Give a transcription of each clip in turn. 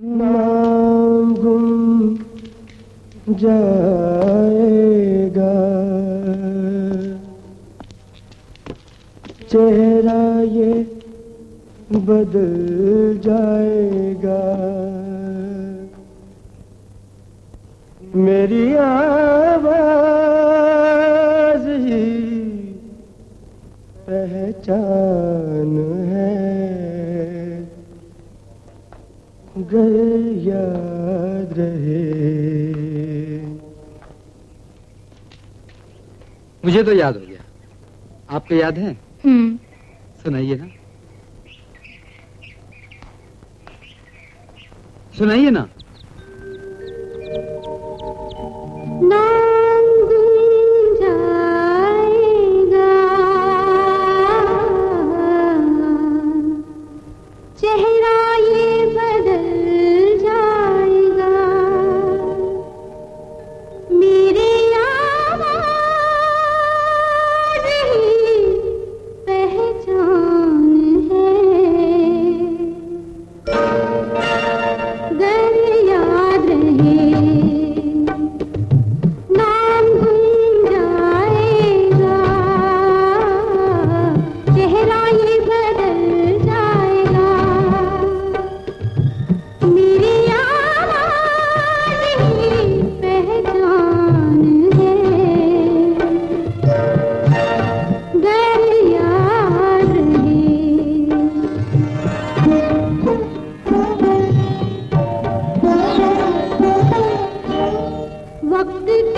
गुम जाएगा। चेहरा ये बदल जाएगा। मेरी आवाज़ ही पहचान याद रहे मुझे तो याद हो गया। आपको याद है? हम्म। सुनाइए ना। सुनाइए ना। भक्ति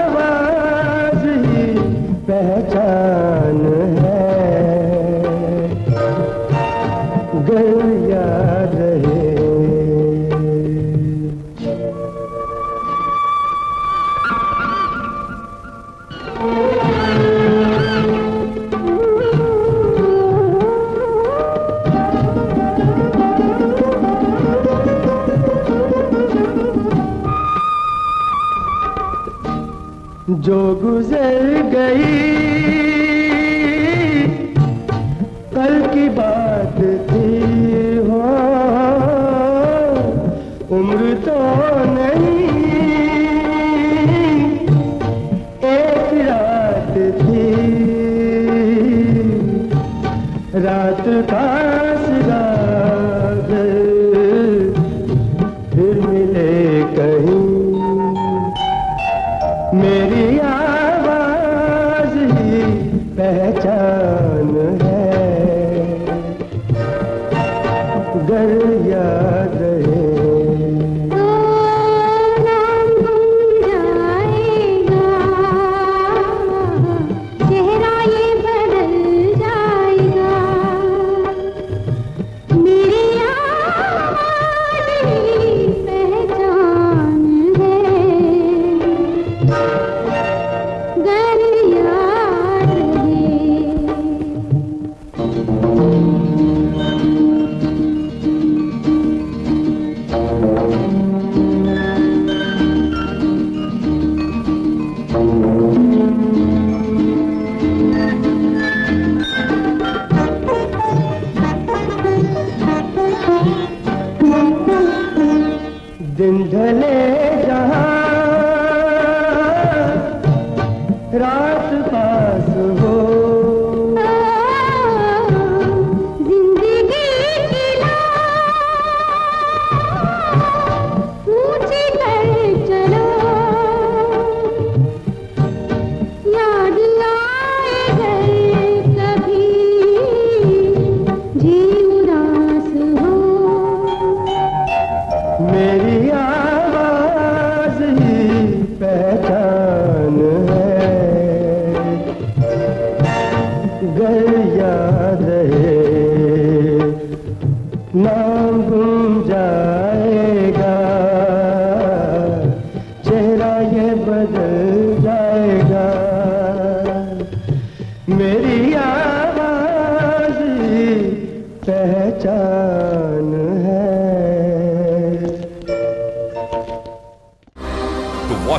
जो गुजर गई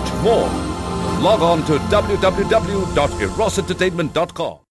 Watch more, log on to www.erosentertainment.com.